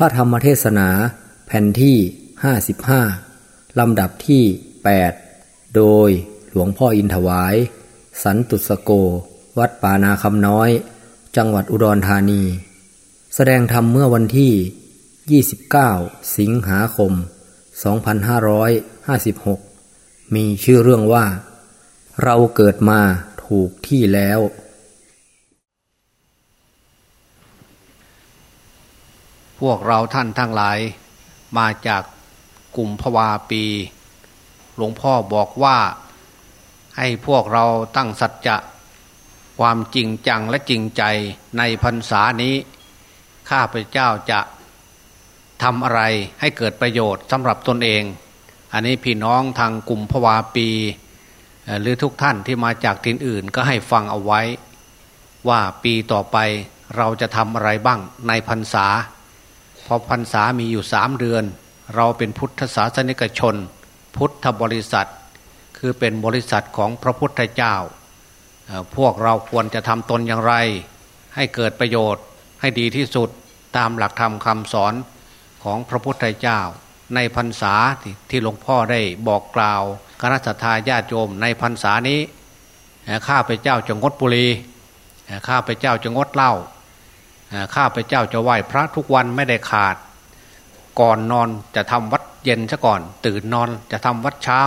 พระธรรมเทศนาแผ่นที่ 55 ลำดับที่ 8 โดยหลวงพ่ออินถวาย สันตุสโก วัดป่านาคำน้อย จังหวัดอุดรธานี แสดงธรรมเมื่อวันที่ 29 สิงหาคม 2556 มีชื่อเรื่องว่า เราเกิดมาถูกที่แล้ว พวกเราท่านทั้งหลาย มาจากกลุ่มพวาปี หลวงพ่อบอกว่า ให้พวกเราตั้งสัจจะความจริงจังและจริงใจในพรรษานี้ ข้าพเจ้าจะทำอะไรให้เกิดประโยชน์สำหรับตนเอง อันนี้พี่น้องทางกลุ่มพวาปี หรือทุกท่านที่มาจากทินอื่นก็ให้ฟังเอาไว้ ว่าปีต่อไปเราจะทำอะไรบ้างในพรรษา พอพรรษามีอยู่สามเดือน เราเป็นพุทธศาสนิกชน พุทธบริษัท คือเป็นบริษัทของพระพุทธเจ้า พวกเราควรจะทำตนอย่างไร ให้เกิดประโยชน์ให้ดีที่สุดตามหลักธรรมคำสอนของพระพุทธเจ้า ในพรรษาที่หลวงพ่อได้บอกกล่าวคณะสัตยาติโยมในพรรษานี้ข้าพเจ้าจะงดบุหรี่ข้าพเจ้าจะงดเหล้า ข้าพเจ้าจะไหว้พระทุกวันไม่ได้ขาด ก่อนนอนจะทำวัดเย็นซะก่อน ตื่นนอนจะทำวัดเช้า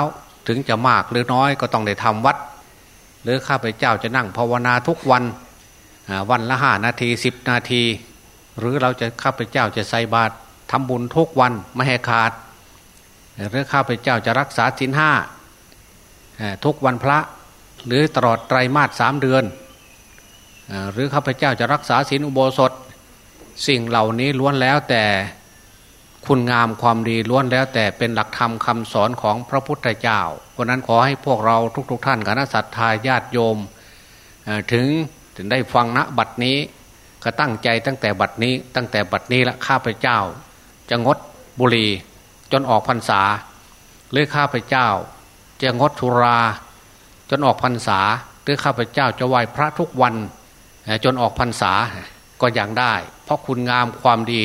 ถึงจะมากหรือน้อยก็ต้องได้ทำวัด หรือข้าพเจ้าจะนั่งภาวนาทุกวันวันละห้านาทีสิบนาที หรือเราจะข้าพเจ้าจะใส่บาตรทำบุญทุกวันไม่ให้ขาด หรือข้าพเจ้าจะรักษาศีลห้าทุกวันพระ หรือตลอดไตรมาสสามเดือน หรือข้าพเจ้าจะรักษาศีลอุโบสถ สิ่งเหล่านี้ล้วนแล้วแต่คุณงามความดีล้วนแล้วแต่เป็นหลักธรรมคำสอนของพระพุทธเจ้า เพราะนั้นขอให้พวกเราทุกๆทท่านคณะสัตยาญาติโยมถึงถึงได้ฟังณบัดนี้ ก็ตั้งใจตั้งแต่บัดนี้ ตั้งแต่บัดนี้ละข้าพเจ้า จะงดบุหรี่จนออกพรรษาหรือข้าพเจ้า จะงดทุรา จนออกพรรษาหรือข้าพเจ้าจะไหว้พระทุกวัน จนออกพรรษาก็ยังได้ เพราะคุณงามความดี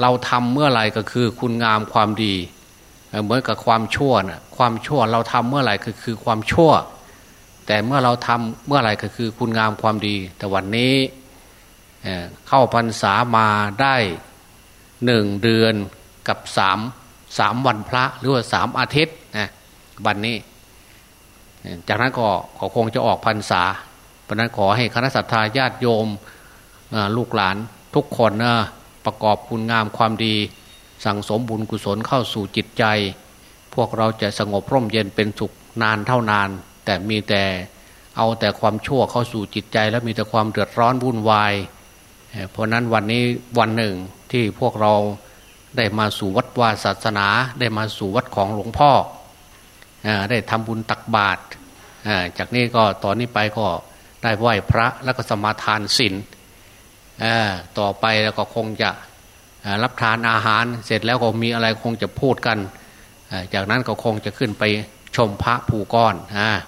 เราทำเมื่อไหร่ก็คือคุณงามความดี เหมือนกับความชั่วนะความชั่วเราทำเมื่อไหร่ก็คือความชั่ว แต่เมื่อเราทำเมื่อไหร่ก็คือคุณงามความดี แต่วันนี้เข้าพรรษามาได้หนึ่งเดือนกับสามสามวันพระหรือว่าสามอาทิตย์นะวันนี้ จากนั้นก็คงจะออกพรรษา เพราะนั้นขอให้คณะสัตยาญาติโยมลูกหลานทุกคนนะประกอบคุณงามความดี สั่งสมบุญกุศลเข้าสู่จิตใจ พวกเราจะสงบร่มเย็นเป็นสุขนานเท่านาน แต่มีแต่เอาแต่ความชั่วเข้าสู่จิตใจ แล้วมีแต่ความเดือดร้อนวุ่นวาย เพราะนั้นวันนี้วันหนึ่งที่พวกเราได้มาสู่วัดวาศาสนา ได้มาสู่วัดของหลวงพ่อได้ทำบุญตักบาตรจากนี้ก็ตอนนี้ไปก็ ได้ไหว้พระแล้วก็สมาทานศีลต่อไปแล้วก็คงจะรับทานอาหาร เสร็จแล้วก็มีอะไรคงจะพูดกัน จากนั้นก็คงจะขึ้นไปชมพระภูก้อน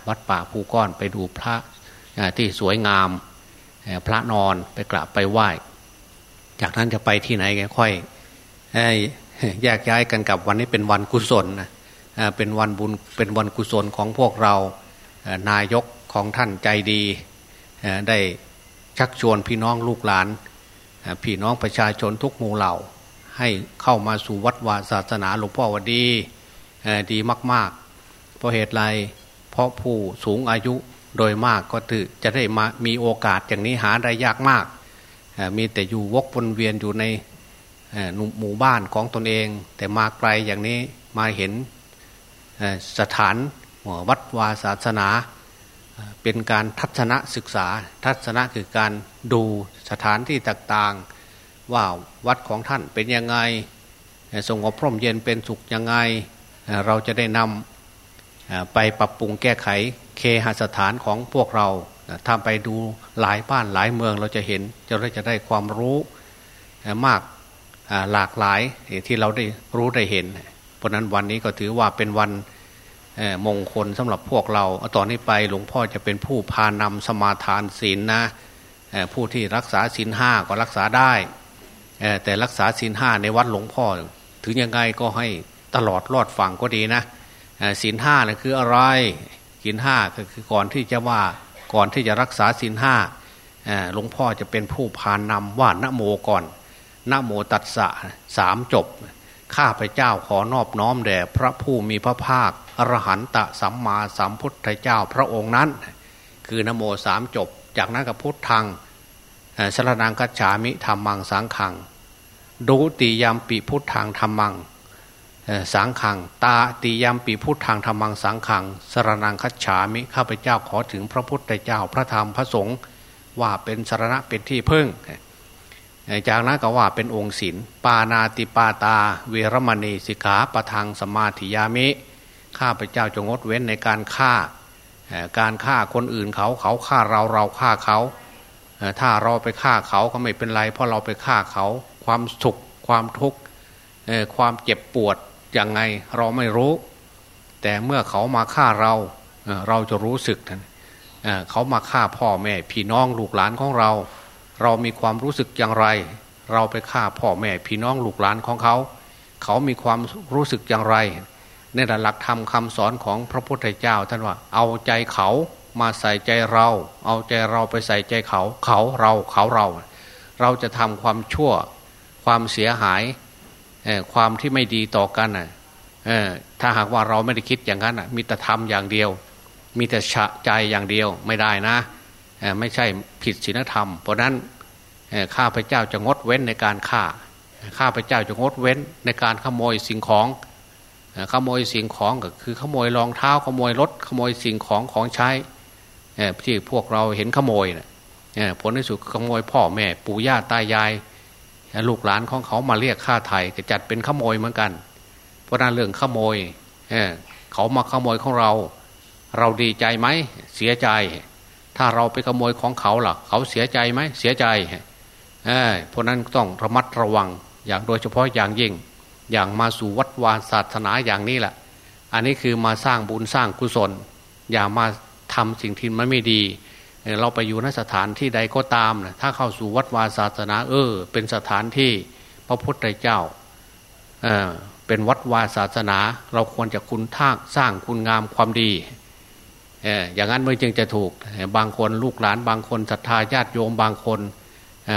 วัดป่าภูก้อนไปดูพระที่สวยงามพระนอนไปกราบไปไหว้ จากนั้นจะไปที่ไหนกันค่อยแยกย้ายกันกับวันนี้เป็นวันกุศลนะเป็นวันบุญเป็นวันกุศลของพวกเรานายกของท่านใจดี ได้ชักชวนพี่น้องลูกหลาน พี่น้องประชาชนทุกหมู่เหล่า ให้เข้ามาสู่วัดวาศาสนาหลวงพ่อวันดีดีมาก ๆ เพราะเหตุไรเพราะผู้สูงอายุโดยมากก็ถือจะได้มามีโอกาสอย่างนี้หาได้ยากมาก มีแต่อยู่วกวนเวียนอยู่ในหมู่บ้านของตนเอง แต่มาไกลอย่างนี้มาเห็นสถานวัดวาศาสนา เป็นการทัศนศึกษา ทัศนะคือการดูสถานที่ต่างๆ ว่าวัดของท่านเป็นยังไงสงบพร่มเย็นเป็นสุขยังไง เราจะได้นำไปปรับปรุงแก้ไขเคหสถานของพวกเราทำไปดูหลายบ้านหลายเมืองเราจะเห็นจะได้จะได้ความรู้มากหลากหลายที่เราได้รู้ได้เห็น เพราะนั้นวันนี้ก็ถือว่าเป็นวัน มงคลสำหรับพวกเราตอนนี้ไปหลวงพ่อจะเป็นผู้พานำสมาทานศีลนะผู้ที่รักษาศีลห้าก็รักษาได้แต่รักษาศีลห้าในวัดหลวงพ่อ ถึงยังไงก็ให้ตลอดรอดฝั่งก็ดีนะศีลห้านะคืออะไรศีลห้าก็คือก่อนที่จะว่าก่อนที่จะรักษาศีลห้าหลวงพ่อจะเป็นผู้พานนำว่านโมก่อนนโมตัสสะสามจบ ข้าพเจ้าขอนอบน้อมแด่พระผู้มีพระภาคอรหันตสัมมาสัมพุทธเจ้าพระองค์นั้น คือนโมสามจบ จากนั้นก็พุทธังสรนังคัจฉามิธรรมังสังขัง ดูติยามปีพุทธังธรรมังสังขัง ตาติยามปีพุทธังธรรมังสังขัง สรนังคัจฉามิข้าพเจ้าขอถึงพระพุทธเจ้าพระธรรมพระสงฆ์ว่าเป็นสารณะเป็นที่พึ่ง จากนั้นก็ว่าเป็นองค์ศีลปานาติปาตา เวรมณีสิกขาปะทังสมาธิยามิ ข้าพเจ้าจะงดเว้นในการฆ่า การฆ่าคนอื่นเขาเขาฆ่าเราเราฆ่าเขาถ้าเราไปฆ่าเขาก็ไม่เป็นไร เพราะเราไปฆ่าเขา ความสุขความทุกข์ความเจ็บปวดยังไงเราไม่รู้ แต่เมื่อเขามาฆ่าเราเราจะรู้สึกเขามาฆ่าพ่อแม่พี่น้องลูกหลานของเรา เรามีความรู้สึกอย่างไร เราไปฆ่าพ่อแม่พี่น้องลูกหลานของเขา เขามีความรู้สึกอย่างไรในหลักธรรมคาสอนของพระพุทธเจ้าท่านว่าเอาใจเขามาใส่ใจเรา เอาใจเราไปใส่ใจเขา เขาเราเขาเรา เราจะทำความชั่ว ความเสียหายความที่ไม่ดีต่อกันถ้าหากว่าเราไม่ได้คิดอย่างนั้นมีแต่ทำอย่างเดียว มีแต่ฉะใจอย่างเดียวไม่ได้นะ ไม่ใช่ผิดศีลธรรม เพราะนั้นข้าพเจ้าจะงดเว้นในการฆ่า ข้าพเจ้าจะงดเว้นในการขโมยสิ่งของ ขโมยสิ่งของก็คือขโมยรองเท้าขโมยรถขโมยสิ่งของของใช้ที่พวกเราเห็นขโมยนะผลในสุดขโมยพ่อแม่ปู่ย่าตายาย ลูกหลานของเขามาเรียกค่าไถ่ก็จัดเป็นขโมยเหมือนกัน เพราะนั้นเรื่องขโมยเขามาขโมยของเรา เราดีใจไหมเสียใจ ถ้าเราไปขโมยของเขาล่ะ เขาเสียใจไหมเสียใจเพราะนั้นต้องระมัดระวังอย่างโดยเฉพาะอย่างยิ่ง อย่างมาสู่วัดวาศาสนาอย่างนี้แหละ อันนี้คือมาสร้างบุญสร้างกุศล อย่ามาทำสิ่งที่มันไม่ดี เราไปอยู่ในสถานที่ใดก็ตามนะถ้าเข้าสู่วัดวาศาสนา เออ เป็นสถานที่พระพุทธเจ้าเออเป็นวัดวาศาสนา เราควรจะคุณท่าสร้างคุณงามความดี อย่างนั้นมันจึงจะถูกบางคนลูกหลานบางคนศรัทธาญาติโยมบางคน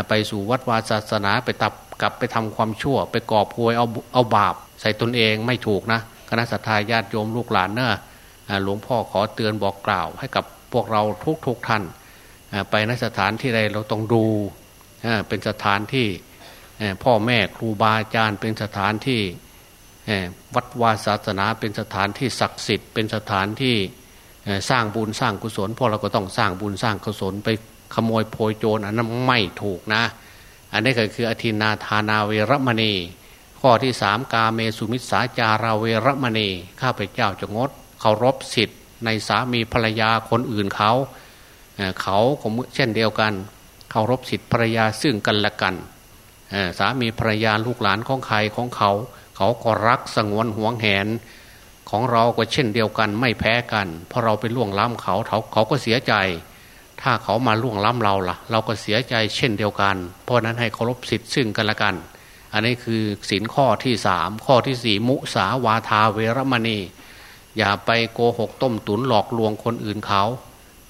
ไปสู่วัดวาศาสนาไปตับกลับไปทำความชั่ว ไปกอบพวยเอาเอาบาป ใส่ตนเองไม่ถูกนะคณะศรัทธาญาติโยมลูกหลานเนอะหลวงพ่อขอเตือนบอกกล่าว ให้กับพวกเราทุกทุกท่านไปนสถานที่ใดเราต้องดูเป็นสถานที่พ่อแม่ครูบาอาจารย์เป็นสถานที่วัดวาศาสนาเป็นสถานที่ศักดิ์สิทธิ์เป็นสถานที่ สร้างบุญสร้างกุศลพวกเราก็ต้องสร้างบุญสร้างกุศลไปขโมยโพยโจรอันนั้นไม่ถูกนะ อันนี้ก็คืออธินาทานาเวรมณี ข้อที่สามกาเมสุมิสาจาราเวรมณีข้าพเจ้าจะงดเคารพสิทธิ์ในสามีภรรยาคนอื่นเขาเขาเช่นเดียวกันเคารพสิทธิ์ภรรยาซึ่งกันและกันสามีภรรยาลูกหลานของใครของเขา เขาก็รักสงวนห่วงแหน ของเราก็เช่นเดียวกันไม่แพ้กัน เพราะเราไปล่วงล้ำเขาเขาเขาก็เสียใจ ถ้าเขามาล่วงล้ำเราล่ะ เราก็เสียใจเช่นเดียวกัน เพราะนั้นให้เคารพสิทธิ์ซึ่งกันและกัน อันนี้คือสินข้อที่สามข้อที่สี่มุสาวาทาเวรมณี อย่าไปโกหกต้มตุนหลอกลวงคนอื่นเขา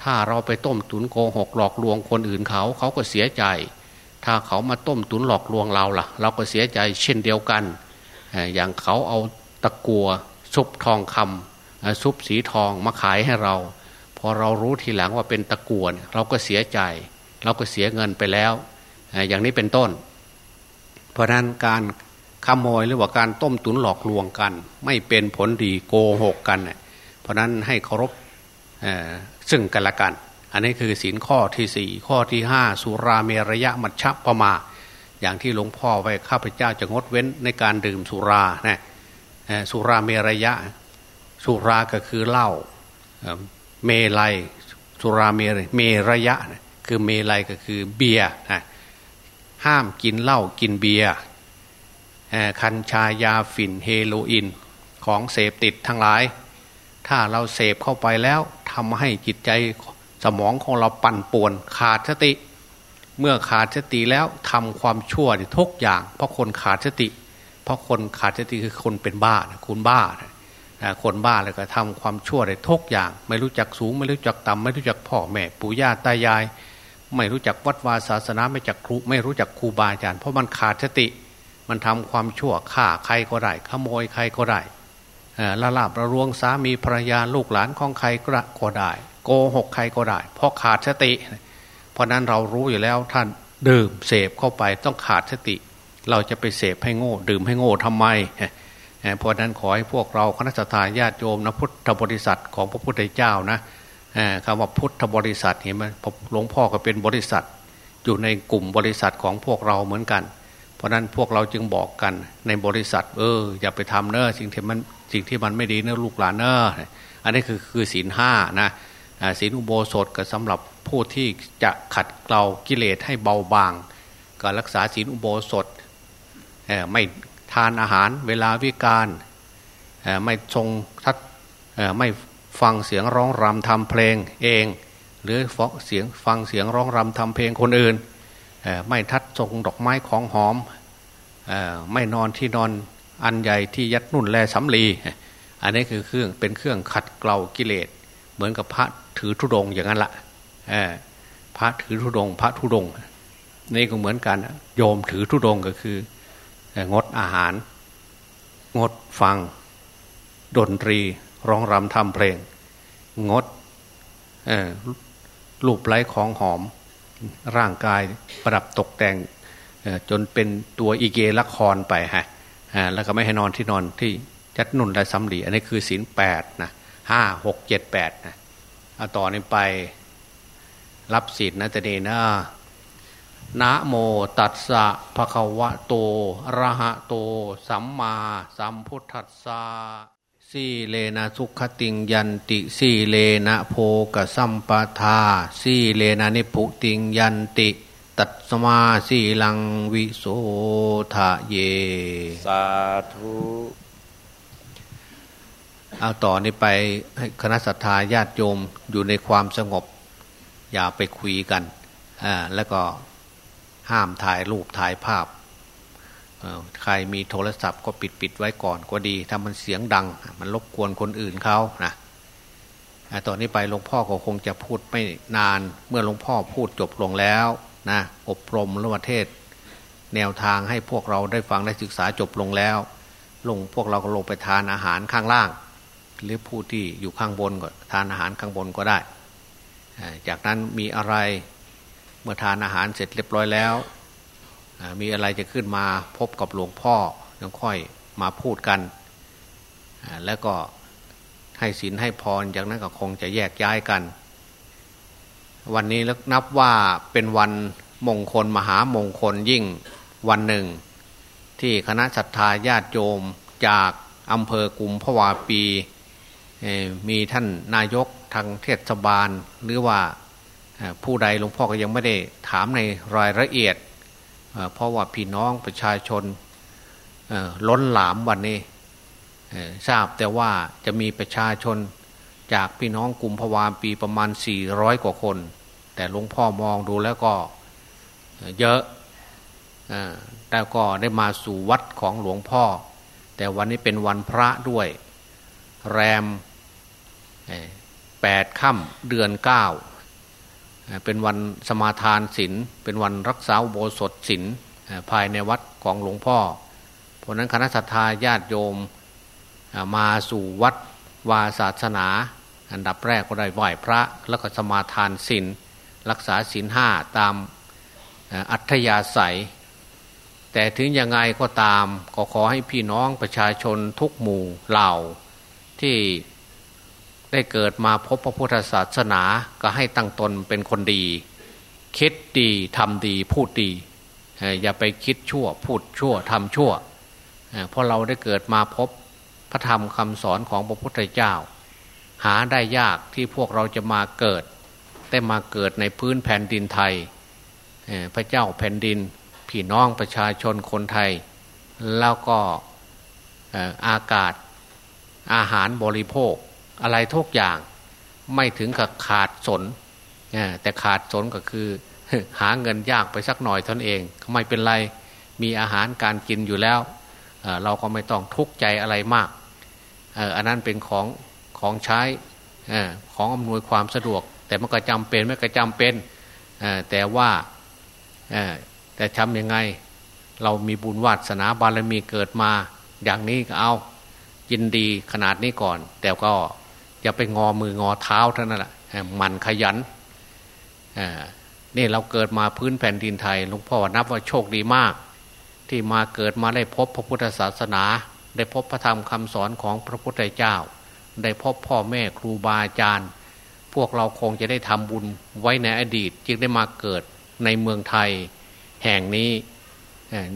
ถ้าเราไปต้มตุนโกหกหลอกลวงคนอื่นเขาเขาก็เสียใจ ถ้าเขามาต้มตุนหลอกลวงเราล่ะ เราก็เสียใจเช่นเดียวกัน อย่างเขาเอาตะกัว ซุปทองคำซุปสีทองมาขายให้เราพอเรารู้ทีหลังว่าเป็นตะกวนเราก็เสียใจ เราก็เสียเงินไปแล้ว อย่างนี้เป็นต้น เพราะนั้นการขโมยหรือว่าการต้มตุนหลอกลวงกัน ไม่เป็นผลดีโกหกกัน เพราะนั้นให้เคารพซึ่งกันและกัน อันนี้คือศีลข้อที่สี่ข้อที่ห้าสุราเมรยะมัชฌะปมา อย่างที่หลวงพ่อไว้ข้าพเจ้าจะงดเว้นในการดื่มสุรานะ สุราเมรยะ สุราก็คือเหล้าเมลัยสุราเมรเมรยะ คือเมลัยก็คือเบียร์ห้ามกินเหล้ากินเบียร์คัญชายาฝิ่นเฮโรอีนของเสพติดทั้งหลาย ถ้าเราเสพเข้าไปแล้วทำให้จิตใจสมองของเราปั่นป่วนขาดสติเเมื่อขาดสติแล้วทำความชั่วทุกอย่าง เพราะคนขาดสติ เพราะคนขาดสติคือคนเป็นบ้าคุณบ้าคนบ้าเลยก็ทำความชั่วได้ทุกอย่าง ไม่รู้จักสูง ไม่รู้จักต่ำไม่รู้จักพ่อแม่ปู่ย่าตายาย ไม่รู้จักวัดวาศาสนาไม่จักครูไม่รู้จักครูบาอาจารย์เพราะมันขาดสติ มันทำความชั่วฆ่าใครก็ได้ขโมยใครก็ได้ละลาบระรวงสามีภรรยาลูกหลานของใครก็ได้โกหกใครก็ได้ เพราะขาดสติ เพราะนั้นเรารู้อยู่แล้วท่านดื่มเสพเข้าไปต้องขาดสติ เราจะไปเสพให้โง่ ดื่มให้โง่ทำไมเพราะนั้นขอให้พวกเราคณะทาญาติโยมนะพุทธบริษัทของพระพุทธเจ้านะคำว่าพุทธบริษัทเห็นไหมหลวงพ่อก็เป็นบริษัท อยู่ในกลุ่มบริษัทของพวกเราเหมือนกัน เพราะนั้นพวกเราจึงบอกกันในบริษัท เออ อย่าไปทำเนอะสิ่งที่มันสิ่งที่มันไม่ดีเนอะลูกหลานเนอะอันนี้คือคือศีลห้านะศีลอุโบสถก็สำหรับผู้ที่จะขัดเกลากิเลสให้เบาบาง ก็รักษาศีลอุโบสถ ไม่ทานอาหารเวลาวิการไม่ทรงทัดไม่ฟังเสียงร้องรำทำเพลงเอง หรือฟังเสียงฟังเสียงร้องรำทำเพลงคนอื่น ไม่ทัดทรงดอกไม้ของหอมไม่นอนที่นอนอันใหญ่ที่ยัดนุ่นแลสำลี อันนี้คือเครื่องเป็นเครื่องขัดเกลากิเลส เหมือนกับพระถือธุดงอย่างนั้นละพระถือธุดง พระธุดง นี่ก็เหมือนกันโยมถือธุดงก็คือ งดอาหาร งดฟัง ดนตรีร้องรำทำเพลง งดรูปไร้ของหอม ร่างกายประดับตกแต่งจนเป็นตัวอีเกละครไปฮะแล้วก็ไม่ให้นอนที่นอนที่จัดนุ่นและซ้ำดีอันนี้คือศีลแปดนะห้าหกเจ็ดแปดนะเอาต่อนนี้ไปรับศีลนะแต่เดนะ นะโมตัสสะภะคะวะโตระหะโต สัมมาสัมพุทธัสสะสีเลนะสุขติงยันติสีเลนะโพกสัมปทาสีเลนะนิพุติงยันติ ตัตสมาสีลังวิโสทะเย สาธุเอาต่อนนี้ไปให้คณะสัตยาญาติโยมอยู่ในความสงบ อย่าไปคุยกันอ่าแล้วก็ ห้ามถ่ายรูปถ่ายภาพใครมีโทรศัพท์ก็ปิดปิดไว้ก่อนก็ดี ถ้ามันเสียงดัง มันรบกวนคนอื่นเขานะตอนนี้ไปหลวงพ่อก็คงจะพูดไม่นาน เมื่อหลวงพ่อพูดจบลงแล้วนะ อบรมรประเทศ แนวทางให้พวกเราได้ฟังได้ศึกษาจบลงแล้ว ลงพวกเราก็ลงไปทานอาหารข้างล่าง หรือผู้ที่อยู่ข้างบนก็ทานอาหารข้างบนก็ได้ จากนั้นมีอะไร เมื่อทานอาหารเสร็จเรียบร้อยแล้วมีอะไรจะขึ้นมาพบกับหลวงพ่อยังค่อยมาพูดกัน แล้วก็ให้ศีลให้พรจากนั้นก็คงจะแยกย้ายกัน วันนี้แล้วนับว่าเป็นวันมงคลมหามงคลยิ่งวันหนึ่ง ที่คณะศรัทธาญาติโยมจากอำเภอกุมภวาปี มีท่านนายกทางเทศบาลหรือว่า ผู้ใดหลวงพ่อก็ยังไม่ได้ถามในรายละเอียด เพราะว่าพี่น้องประชาชนล้นหลามวันนี้ทราบแต่ว่าจะมีประชาชนจากพี่น้องกลุ่มพวามปีประมาณ 400 กว่าคน แต่หลวงพ่อมองดูแล้วก็เยอะแต่ก็ได้มาสู่วัดของหลวงพ่อ แต่วันนี้เป็นวันพระด้วย แรมแปดค่ำเดือนเก้า เป็นวันสมาทานศีลเป็นวันรักษาโบสถศีลภายในวัดของหลวงพ่อ เพราะนั้นคณะสัตยาญาติโยมมาสู่วัดวาศาสนา อันดับแรกก็ได้ไหว้พระ แล้วก็สมาทานศีลรักษาศีลห้าตามอัธยาศัย แต่ถึงยังไงก็ตามก็ขอให้พี่น้องประชาชนทุกหมู่เหล่าที่ ได้เกิดมาพบพระพุทธศาสนาก็ให้ตั้งตนเป็นคนดี คิดดีทำดีพูดดี อย่าไปคิดชั่วพูดชั่วทำชั่ว เพราะเราได้เกิดมาพบพระธรรมคำสอนของพระพุทธเจ้า หาได้ยากที่พวกเราจะมาเกิดได้มาเกิดในพื้นแผ่นดินไทย พระเจ้าแผ่นดินพี่น้องประชาชนคนไทย แล้วก็อากาศอาหารบริโภค อะไรทุกอย่าง ไม่ถึงกับขาดสนแต่ขาดสนก็คือ หาเงินยากไปสักหน่อยตนเองไม่เป็นไรมีอาหารการกินอยู่แล้วเเราก็ไม่ต้องทุกข์ใจอะไรมากอันนั้นเป็นของของใช้ของอำนวยความสะดวก แต่มันก็จำเป็นไม่ก็จำเป็นแต่ว่าแต่ทำยังไง เรามีบุญวาสนาบารมีเกิดมา อย่างนี้ก็เอายินดีขนาดนี้ก่อน แต่ก็ อย่าไปงอมืองอเท้าเท่านั้นแหละมันขยันนี่เราเกิดมาพื้นแผ่นดินไทยหลวงพ่อนับว่าโชคดีมาก ที่มาเกิดมาได้พบพระพุทธศาสนา ได้พบพระธรรมคำสอนของพระพุทธเจ้า ได้พบพ่อแม่ครูบาอาจารย์ พวกเราคงจะได้ทำบุญไว้ในอดีต จึงได้มาเกิดในเมืองไทยแห่งนี้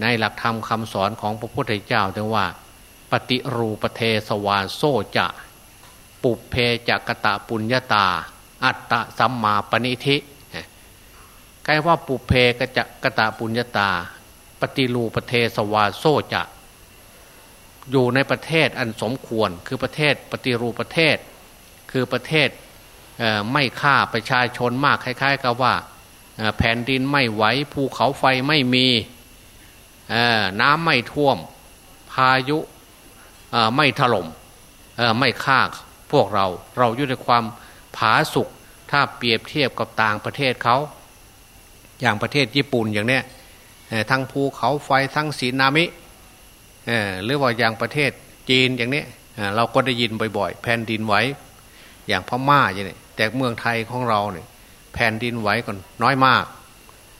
ในหลักธรรมคำสอนของพระพุทธเจ้าแต่ว่า ปฏิรูปเทสวาโซจะ ปุเพจักตะปุญญาตา อัตตะสัมมาปณิธิใกล้ว่าปุเพกจะกตาปุญญาตา ปฏิรูประเทศวาโซจะ อยู่ในประเทศอันสมควรคือประเทศปฏิรูประเทศ คือประเทศไม่ฆ่าประชาชนมากคล้าย ๆ กับว่าแผ่นดินไม่ไหวภูเขาไฟไม่มีน้ำไม่ท่วม พายุไม่ถล่มไม่ฆ่า วกเราเราอยู่ในความผาสุกถ้าเปรียบเทียบกับต่างประเทศเขา อย่างประเทศญี่ปุ่นอย่างเนี้ยทั้งภูเขาไฟทั้งสีนามิหรือว่าอย่างประเทศจีนอย่างนี้เราก็ได้ยินบ่อยๆ แผ่นดินไหวอย่างพม่าอย่างนี้แต่เมืองไทยของเราเนี่ยแผ่นดินไหวก่อนน้อยมาก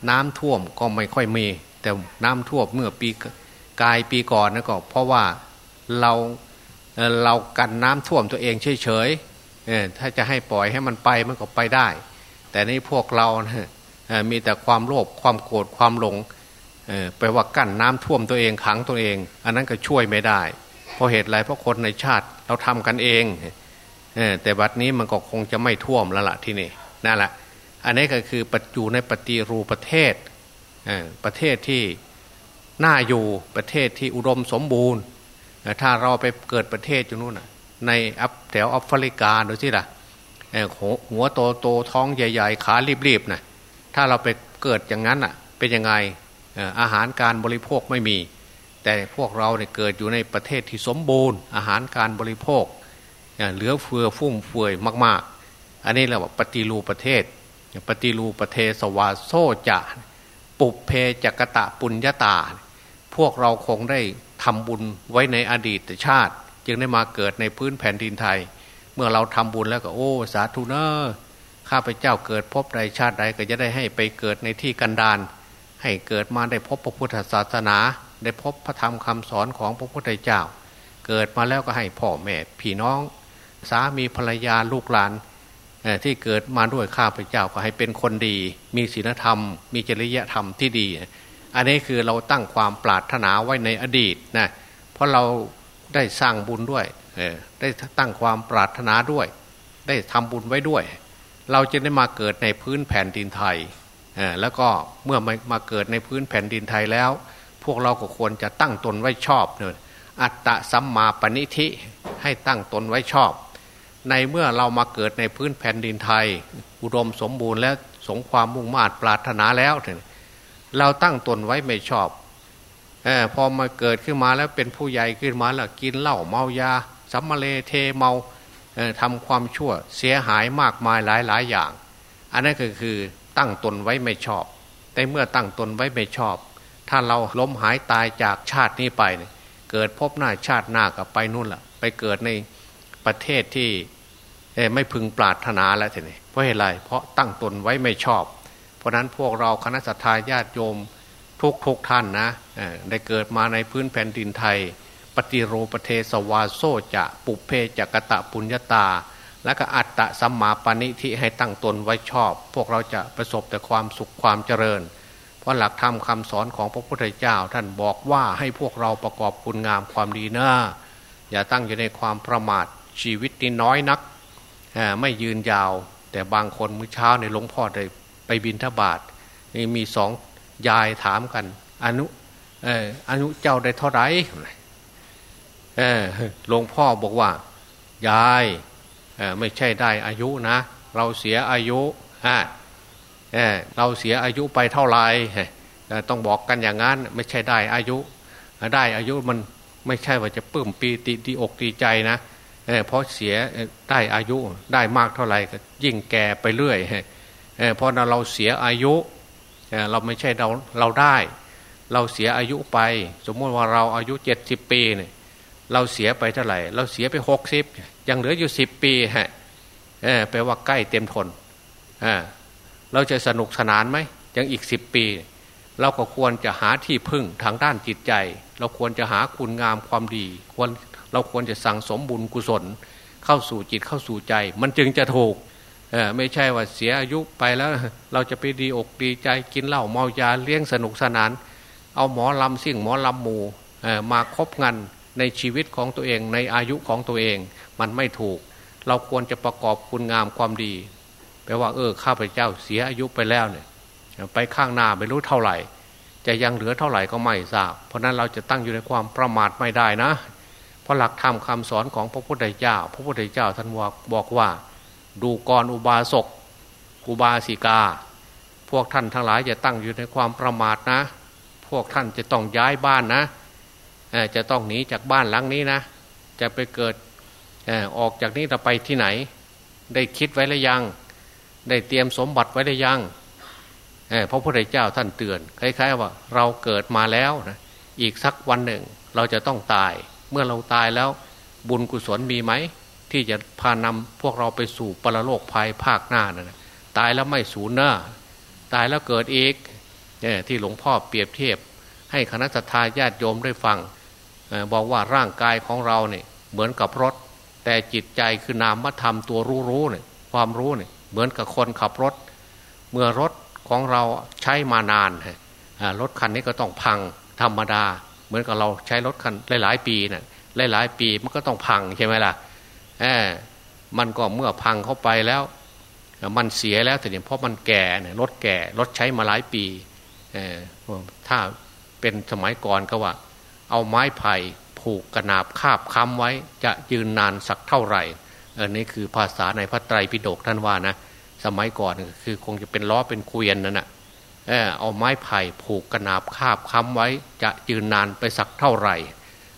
น้ำท่วมก็ไม่ค่อยมี แต่น้ำท่วมเมื่อปีกายปีก่อนนะก็เพราะว่าเรา เรากันน้ำท่วมตัวเองเฉยๆถ้าจะให้ปล่อยให้มันไปมันก็ไปได้ แต่ในพวกเรานะมีแต่ความโลภความโกรธความหลงไปว่ากั้นน้ำท่วมตัวเองขังตัวเอง อันนั้นก็ช่วยไม่ได้ เพราะเหตุไรเพราะคนในชาติเราทำกันเองแต่บัดนี้มันก็คงจะไม่ท่วมแล้วล่ะที่นี่นั่นแหละอันนี้ก็คือปัจจุในปฏิรูประเทศประเทศที่น่าอยู่ประเทศที่อุดมสมบูรณ์ ถ้าเราไปเกิดประเทศอยู่นู่นในอัแถวแอฟริกาดูสิล่ะหัวโตโตท้องใหญ่ๆ ขารีบๆนะถ้าเราไปเกิดอย่างนั้นอะ เป็นยังไงอาหารการบริโภคไม่มี แต่พวกเราเนี่ยเกิดอยู่ในประเทศที่สมบูรณ์ อาหารการบริโภคเหลือเฟือฟุ่มเฟือยมาก ๆ อันนี้เราบอกปฏิรูประเทศ ปฏิรูประเทศสวาโซจะ ปุเพจักตะปุญญาตา พวกเราคงได้ทำบุญไว้ในอดีตชาติ จึงได้มาเกิดในพื้นแผ่นดินไทย เมื่อเราทำบุญแล้วก็โอ้สาธุเนอข้าพเจ้าเกิดพบใดชาติใดก็จะได้ให้ไปเกิดในที่กันดารให้เกิดมาได้พบพระพุทธศาสนา ได้พบพระธรรมคำสอนของพระพุทธเจ้า เกิดมาแล้วก็ให้พ่อแม่พี่น้องสามีภรรยาลูกหลานที่เกิดมาด้วยข้าพเจ้าก็ให้เป็นคนดี มีศีลธรรม มีจริยธรรมที่ดี อันนี้คือเราตั้งความปรารถนาไว้ในอดีตนะเพราะเราได้สร้างบุญด้วยได้ตั้งความปรารถนาด้วย ได้ทำบุญไว้ด้วย เราจะได้มาเกิดในพื้นแผ่นดินไทยแล้วก็เมื่อมาเกิดในพื้นแผ่นดินไทยแล้ว พวกเราก็ควรจะตั้งตนไว้ชอบเนยอัตตะสัมมาปณิธิให้ตั้งตนไว้ชอบ ในเมื่อเรามาเกิดในพื้นแผ่นดินไทย อุดมสมบูรณ์และสงความมุ่งมา่ปรารถนาแล้วเเราตั้งตนไว้ไม่ชอบอพอมาเกิดขึ้นมาแล้วเป็นผู้ใหญ่ขึ้นมาแล้วกินเหล้าเมายาสัมมาเลเทเมาทำความชั่วเสียหายมากมายหลายหลายอย่าง อันนั้นก็คือตั้งตนไว้ไม่ชอบ แต่เมื่อตั้งตนไว้ไม่ชอบ ถ้าเราล้มหายตายจากชาตินี้ไปเนี่ยเกิดพบหน้าชาติหน้ากับไปนู่นละ่ะ ไปเกิดในประเทศที่ไม่พึงปรารถนาแล้วทีนี้เพราะเหตุไรเพราะตั้งตนไว้ไม่ชอบ ราะนั้นพวกเราคณะสัตยาญาติโยมทุกทุกท่านนะได้เกิดมาในพื้นแผ่นดินไทย ปฏิโรปเทสวาโซจะปุเพจักตะปุญญาตา และก็อัตตะสัมมาปณิทิให้ตั้งตนไว้ชอบ พวกเราจะประสบแต่ความสุขความเจริญ เพราะหลักธรรมคาสอนของพระพุทธเจ้าท่านบอกว่าให้พวกเราประกอบคุณงามความดีนะอย่าตั้งอยู่ในความประมาทชีวิตนี้น้อยนักไม่ยืนยาว แต่บางคนมื้อเช้าในหลวงพ่อได้ ไปบินทบาทนี่มีสองยายถามกัน อนุอนุเจ้าได้เท่าไหร่หลวงพ่อบอกว่า ยายไม่ใช่ได้อายุนะ เราเสียอายุฮะเเราเสียอายุไปเท่าไหร่ต้องบอกกันอย่างนั้น ไม่ใช่ได้อายุ ได้อายุมันไม่ใช่ว่าจะปื้มปีติดีอกดีใจนะเเพราะเสียได้อายุได้มากเท่าไหร่ก็ยิ่งแก่ไปเรื่อย เพราะเราเสียอายุเราไม่ใช่เราเราได้ เราเสียอายุไป สมมติว่าเราอายุเจ็ดสิบปีเนี่ยเราเสียไปเท่าไหร่ เราเสียไปหกสิบยังเหลืออยู่สิบปีฮะแปลว่าใกล้เต็มทนเราจะสนุกสนานไหมยังอีกสิบปี เราก็ควรจะหาที่พึ่งทางด้านจิตใจ เราควรจะหาคุณงามความดี ควรเราควรจะสั่งสมบุญกุศล เข้าสู่จิตเข้าสู่ใจ มันจึงจะถูก ไม่ใช่ว่าเสียอายุไปแล้ว เราจะไปดีอกดีใจกินเหล้าเมายาเลี้ยงสนุกสนาน เอาหมอลำสิ่งหมอลำหมูมาคบงันในชีวิตของตัวเองในอายุของตัวเอง มันไม่ถูก เราควรจะประกอบคุณงามความดีแปลว่าเออข้าพเจ้าเสียอายุไปแล้วเนี่ยไปข้างหน้าไม่รู้เท่าไหร่ จะยังเหลือเท่าไหร่ก็ไม่ทราบ เพราะนั้นเราจะตั้งอยู่ในความประมาทไม่ได้นะ เพราะหลักธรรมคาสอนของพระพุทธเจ้า พระพุทธเจ้าท่านบอกบอกว่า ดูกรอุบาสกอุบาสิกา พวกท่านทั้งหลายจะตั้งอยู่ในความประมาทนะ พวกท่านจะต้องย้ายบ้านนะจะต้องหนีจากบ้านหลังนี้นะ จะไปเกิดออกจากนี้จะไปที่ไหน ได้คิดไว้หรือยัง ได้เตรียมสมบัติไว้หรือยังเพระพุทธเจ้าท่านเตือนคล้ายๆว่า เราเกิดมาแล้วนะอีกสักวันหนึ่ง เราจะต้องตาย เมื่อเราตายแล้วบุญกุศลมีไหม ที่จะพานำพวกเราไปสู่ปรโลกภายภาคหน้านะั่นตายแล้วไม่สูญหน้า ตายแล้วเกิดอีกเนี่ยที่หลวงพ่อเปรียบเทียบ ให้คณะทาญาติโยมได้ฟังบอกว่าร่างกายของเราเนี่ยเหมือนกับรถ แต่จิตใจคือนามธรรมตัวรู้รู้เนี่ยความรู้เนี่ยเหมือนกับคนขับรถ เมื่อรถของเราใช้มานานรถคันนี้ก็ต้องพังธรรมดา เหมือนกับเราใช้รถคันหลาย ๆ ปีนะ่ะหลายๆปีมันก็ต้องพังใช่ไหมล่ะ มันก็เมื่อพังเข้าไปแล้ว มันเสียแล้วแต่เนี่ยเพราะมันแก่เนี่ยรถแก่รถใช้มาหลายปีถ้าเป็นสมัยก่อนก็ว่า เอาไม้ไผ่ผูกกระนาบคาบค้ำไว้ จะยืนนานสักเท่าไหร่อันนี้คือภาษาในพระไตรปิฎกท่านว่านะสมัยก่อนคือคงจะเป็นล้อเป็นเกวียนนั่นแหะเอาไม้ไผ่ผูกกระนาบคาบค้ำไว้ จะยืนนานไปสักเท่าไหร่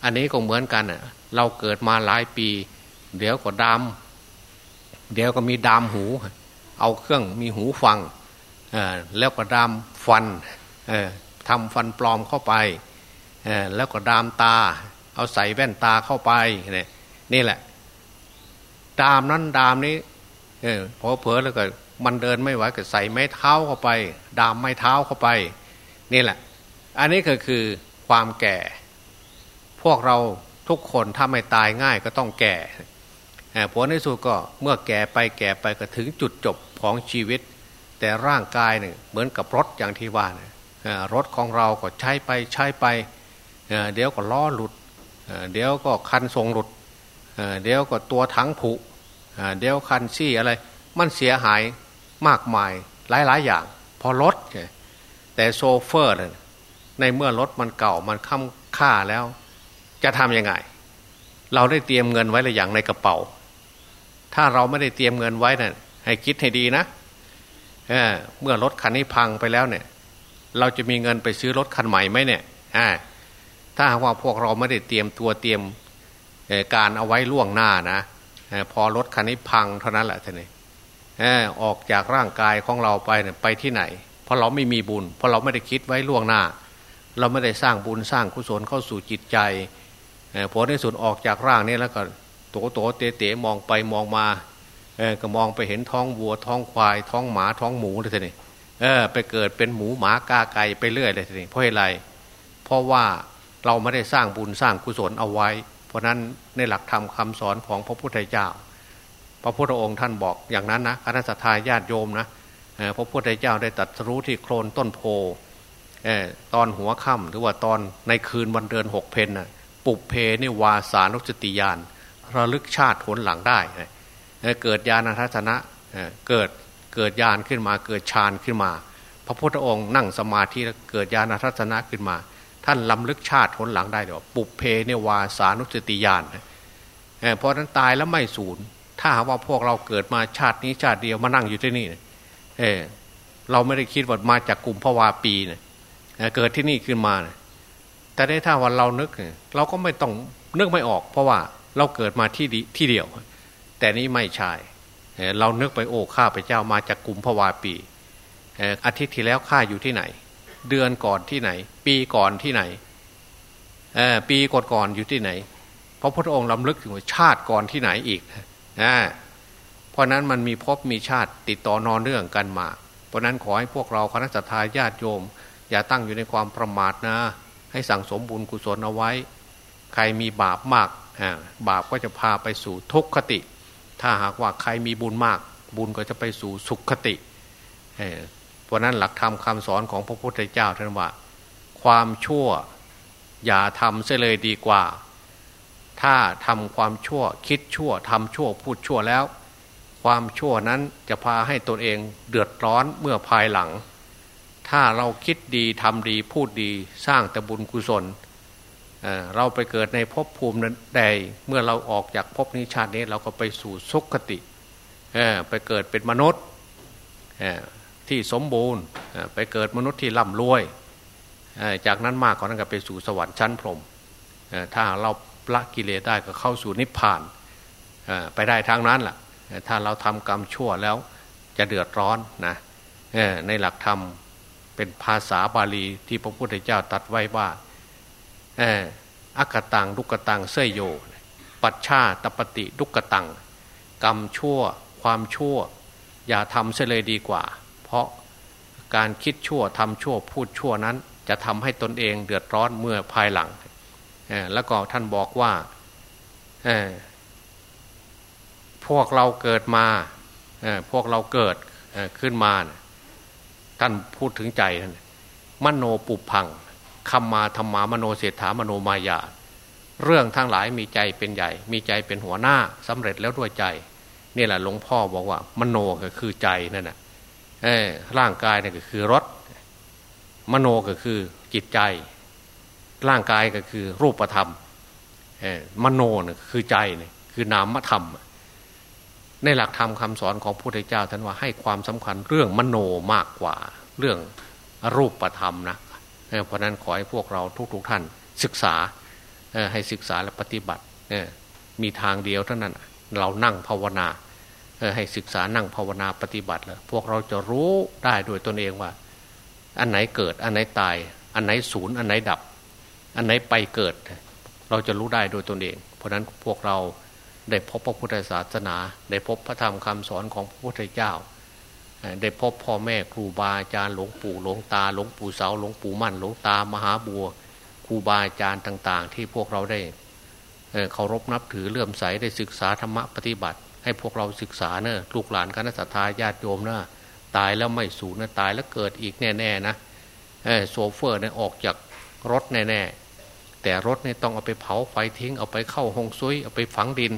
อันนี้ก็เหมือนกันเราเกิดมาหลายปี เดี๋ยวก็ดามเดี๋ยวก็มีดามหู เอาเครื่องมีหูฟังแล้วก็ดามฟันทำฟันปลอมเข้าไปแล้วก็ดามตา เอาใส่แว่นตาเข้าไปนี่แหละ ดามนั้นดามนี้เออพอเผลอแล้วก็มันเดินไม่ไหวก็ใส่ไม้เท้าเข้าไป ดามไม้เท้าเข้าไป นี่แหละ อันนี้ก็คือความแก่ พวกเราทุกคนถ้าไม่ตายง่ายก็ต้องแก่ ผลในสุดก็เมื่อแก่ไปแก่ไปก็ถึงจุดจบของชีวิต แต่ร่างกายเนี่ยเหมือนกับรถอย่างที่ว่านี่ยรถของเราก็ใช้ไปใช้ไป เดี๋ยวก็ล้อหลุด เดี๋ยวก็คันทรงหลุด เดี๋ยวก็ตัวถังผุ เดี๋ยวคันซี่อะไร มันเสียหายมากมายหลายๆอย่าง พอรถแต่โซเฟอร์ในเมื่อรถมันเก่ามันค้ำค่าแล้ว จะทำยังไง เราได้เตรียมเงินไว้หรือยังในกระเป๋า ถ้าเราไม่ได้เตรียมเงินไว้นะ่ะให้คิดให้ดีนะเเมื่อรถคันนี้พังไปแล้วเนี่ย เราจะมีเงินไปซื้อรถคันใหม่ไหมเนี่ยถ้าว่าพวกเราไม่ได้เตรียมตัวเตรียมการเอาไว้ล่วงหน้านะพอรถคันนี้พังเท่านั้นแหละท่านนี่ออกจากร่างกายของเราไปเนี่ยไปที่ไหน เพราะเราไม่มีบุญ เพราะเราไม่ได้คิดไว้ล่วงหน้า เราไม่ได้สร้างบุญสร้างกุศลเข้าสู่จิตใจผลในสุดออกจากร่างนี้แล้วก็ โตโตเตเตมองไปมองมาก็มองไปเห็นท้องวัวท้องควาย ท้องหมาท้องหมูเลยท่านนี่ไปเกิดเป็นหมูหมากาไก่ไปเรื่อยเลยท่านนี่เพราะอะไร เพราะว่าเราไม่ได้สร้างบุญสร้างกุศลเอาไว้ เพราะนั้นในหลักธรรมคาสอนของพระพุทธเจ้า พระพุทธองค์ท่านบอกอย่างนั้นนะคณะสัตยาญาติโยมนะพระพุทธเจ้าได้ตัดรู้ที่โคลนต้นโพตอนหัวค่ำหรือว่าตอนในคืนวันเดือนหกเพนนะปุบเพนี่วาสานุสติยาน ระลึกชาติผลหลังได้ เกิดญาณทัศนะเกิดเกิดญาณขึ้นมาเกิดฌานขึ้นมา พระพุทธองค์นั่งสมาธิแล้วเกิดญาณทัศนะขึ้นมา ท่านล้ำลึกชาติผลหลังได้เดี๋ยวปุเพเนวาสานุสติญาณเพราะนั้นตายแล้วไม่สูญถ้าว่าพวกเราเกิดมาชาตินี้ชาติเดียวมานั่งอยู่ที่นี่เออเราไม่ได้คิดว่ามาจากกลุ่มพวาปีเนี่ยเกิดที่นี่ขึ้นมา แต่ถ้าวันเรานึก เราก็ไม่ต้องนึกไม่ออก เพราะว่า เราเกิดมาที่ที่เดียว แต่นี้ไม่ใช่เรานึกไปโอ้ข้าพเจ้ามาจากกลุ่มพวาปีอาทิตย์ที่แล้วข้าอยู่ที่ไหน เดือนก่อนที่ไหน ปีก่อนที่ไหนปีก่อนก่อนอยู่ที่ไหนพระพุทธองค์ล้ำลึกถึงชาติก่อนที่ไหนอีกนะเพราะนั้นมันมีพบมีชาติติดต่อนอนเรื่องกันมา เพราะนั้นขอให้พวกเราคณะสัตยาญาติโยม อย่าตั้งอยู่ในความประมาทนะ ให้สั่งสมบุญกุศลเอาไว้ ใครมีบาปมาก บาปก็จะพาไปสู่ทุกขติ ถ้าหากว่าใครมีบุญมาก บุญก็จะไปสู่สุขคติเพราะนั้นหลักธรรมคาสอนของพระพุทธเจ้าท่านว่า ความชั่วอย่าทำเสียเลยดีกว่า ถ้าทำความชั่วคิดชั่วทำชั่วพูดชั่วแล้ว ความชั่วนั้นจะพาให้ตนเองเดือดร้อนเมื่อภายหลัง ถ้าเราคิดดีทำดีพูดดีสร้างแต่บุญกุศล เราไปเกิดในภพภูมินั้นใดเมื่อเราออกจากภพนี้ชาตินี้เราก็ไปสู่สุขติไปเกิดเป็นมนุษย์ที่สมบูรณ์ไปเกิดมนุษย์ที่ร่ำรวย จากนั้นมากกว่านั้นก็ไปสู่สวรรค์ชั้นพรหมถ้าเราละกิเลสได้ก็เข้าสู่นิพพานไปได้ทางนั้นแหละถ้าเราทำกรรมชั่วแล้วจะเดือดร้อนนะในหลักธรรมเป็นภาษาบาลีที่พระพุทธเจ้าตัดไว้ว่า อักตังดุกตังเสยโย ปัจฉาตปฏิดุกตัง กรรมชั่ว ความชั่ว อย่าทำเสียเลยดีกว่า เพราะการคิดชั่วทำชั่วพูดชั่วนั้น จะทำให้ตนเองเดือดร้อนเมื่อภายหลังแล้วก็ท่านบอกว่าพวกเราเกิดมาพวกเราเกิดขึ้นมา ท่านพูดถึงใจท่านมโนปุพัง คำมาธรรมามโนเศรษฐามโนมายา เรื่องทั้งหลายมีใจเป็นใหญ่ มีใจเป็นหัวหน้าสำเร็จแล้วด้วยใจ นี่แหละหลวงพ่อบอกว่า มโนก็คือใจนั่นแหละร่างกายนี่ก็คือรถ มโนก็คือจิตใจ ร่างกายก็คือรูปธรรมมโนเนี่ยคือใจเนี่ยคือนามธรรม ในหลักธรรมคาสอนของพระพุทธเจ้าท่านว่าให้ความสำคัญเรื่องมโนมากกว่า เรื่องรูปธรรมนะ เพราะนั้นขอให้พวกเราทุกๆทท่านศึกษาให้ศึกษาและปฏิบัติมีทางเดียวเท่านั้นเรานั่งภาวนาให้ศึกษานั่งภาวนาปฏิบัติแล้วพวกเราจะรู้ได้โดยตนเองว่า อันไหนเกิด อันไหนตาย อันไหนศูนย์ อันไหนดับ อันไหนไปเกิด เราจะรู้ได้โดยตนเอง เพราะนั้นพวกเราได้พบพระพุทธศาสนา ได้พบพระธรรมคำสอนของพระพุทธเจ้า ได้พบพ่อแม่ครูบาอาจารย์หลวงปู่หลวงตาหลวงปู่เสาหลวงปู่มั่นหลวงตามหาบัวครูบาอาจารย์ต่าง ๆ ที่พวกเราได้เคารพนับถือเลื่อมใสได้ศึกษาธรรมะปฏิบัติ ให้พวกเราศึกษาเนอะลูกหลานคณะสัตยาญาติโยมเนอะตายแล้วไม่สูญนะตายแล้วเกิดอีกแน่ๆนะโซเฟอร์เนี่ยออกจากรถแน่ๆแต่รถเนี่ยต้องเอาไปเผาไฟทิ้งเอาไปเข้าหงซุยเอาไปฝังดิน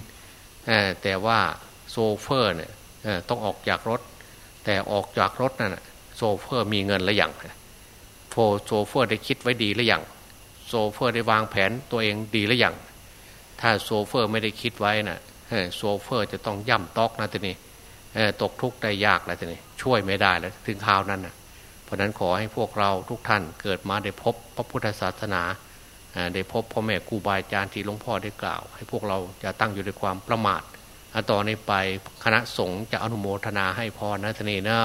แต่ว่าโชเฟอร์เนี่ยต้องออกจากรถ แต่ออกจากรถนั่นโชเฟอร์มีเงินหรือยังโชโชเฟอร์ได้คิดไว้ดีหรือยังโชเฟอร์ได้วางแผนตัวเองดีหรือยังถ้าโชเฟอร์ไม่ได้คิดไว้น่ะโชเฟอร์จะต้องย่ำต๊อกนะทีนี้ตกทุกข์ได้ยากแล้วทีนี้ช่วยไม่ได้แล้วถึงคราวนั้นนะเพราะนั้นขอให้พวกเราทุกท่านเกิดมาได้พบพระพุทธศาสนาได้พบพ่อแม่ครูบาอาจารย์ที่หลวงพ่อได้กล่าว ให้พวกเราจะตั้งอยู่ในความประมาท ต่อนนี้ไปคณะสงฆ์จะอนุโมทนาให้พรนะทนีนะ